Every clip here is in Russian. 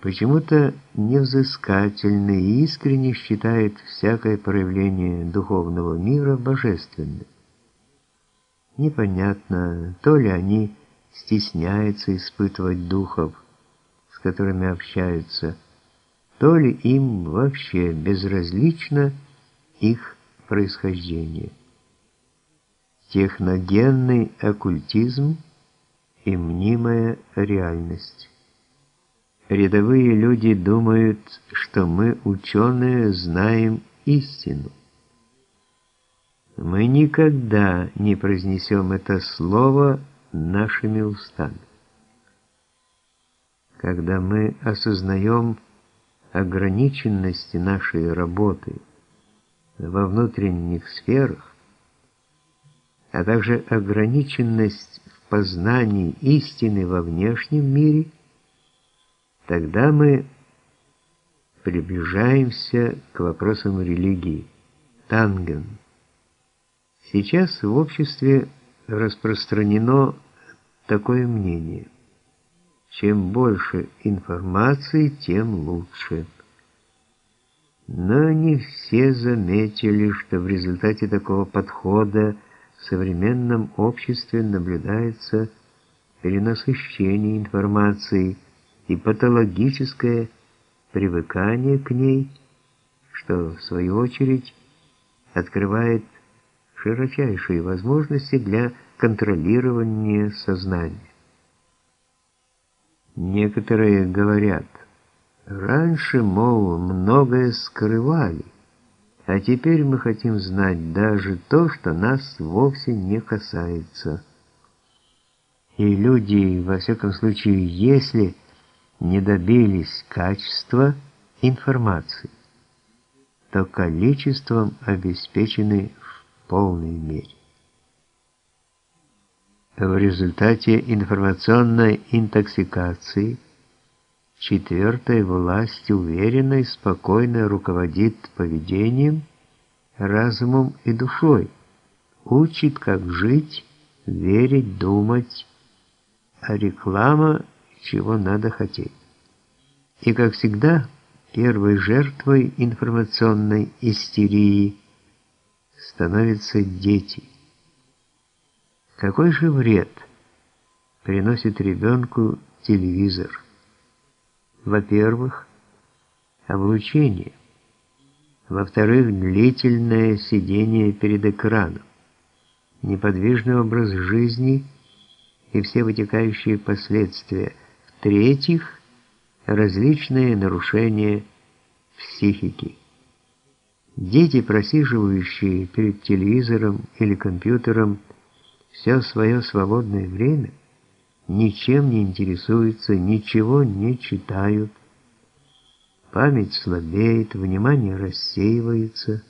почему-то невзыскательны и искренне считают всякое проявление духовного мира божественным. Непонятно, то ли они стесняются испытывать духов, с которыми общаются, то ли им вообще безразлично их происхождение. Техногенный оккультизм и мнимая реальность. Рядовые люди думают, что мы, ученые, знаем истину. Мы никогда не произнесем это слово нашими устами. Когда мы осознаем ограниченность нашей работы во внутренних сферах, а также ограниченность в познании истины во внешнем мире – Тогда мы приближаемся к вопросам религии. Танген. Сейчас в обществе распространено такое мнение. Чем больше информации, тем лучше. Но не все заметили, что в результате такого подхода в современном обществе наблюдается перенасыщение информацией, и патологическое привыкание к ней, что в свою очередь открывает широчайшие возможности для контролирования сознания. Некоторые говорят, раньше, мол, многое скрывали, а теперь мы хотим знать даже то, что нас вовсе не касается. И люди, во всяком случае, если не добились качества информации, то количеством обеспечены в полной мере. В результате информационной интоксикации четвертая власть уверенно и спокойно руководит поведением, разумом и душой, учит, как жить, верить, думать, а реклама чего надо хотеть. И, как всегда, первой жертвой информационной истерии становятся дети. Какой же вред приносит ребенку телевизор? Во-первых, облучение. Во-вторых, длительное сидение перед экраном, неподвижный образ жизни и все вытекающие последствия – в-третьих, различные нарушения психики. Дети, просиживающие перед телевизором или компьютером все свое свободное время, ничем не интересуются, ничего не читают. Память слабеет, внимание рассеивается.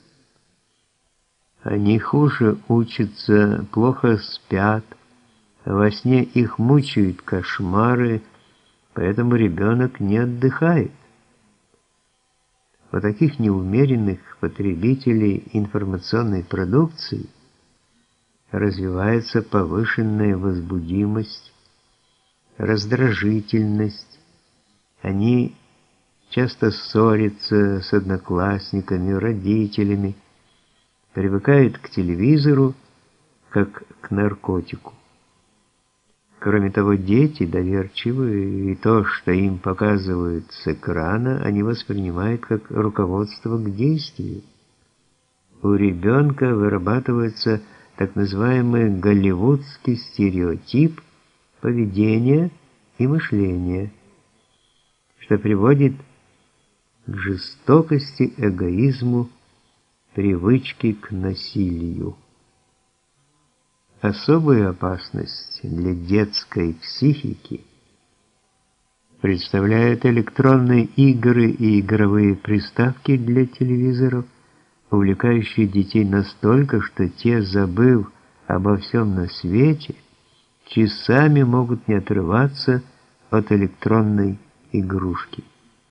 Они хуже учатся, плохо спят, во сне их мучают кошмары, поэтому ребенок не отдыхает. У таких неумеренных потребителей информационной продукции развивается повышенная возбудимость, раздражительность. Они часто ссорятся с одноклассниками, родителями, привыкают к телевизору, как к наркотику. Кроме того, дети доверчивы, и то, что им показывают с экрана, они воспринимают как руководство к действию. У ребенка вырабатывается так называемый голливудский стереотип поведения и мышления, что приводит к жестокости, эгоизму, привычке к насилию. Особую опасность для детской психики представляют электронные игры и игровые приставки для телевизоров, увлекающие детей настолько, что те, забыв обо всем на свете, часами могут не отрываться от электронной игрушки.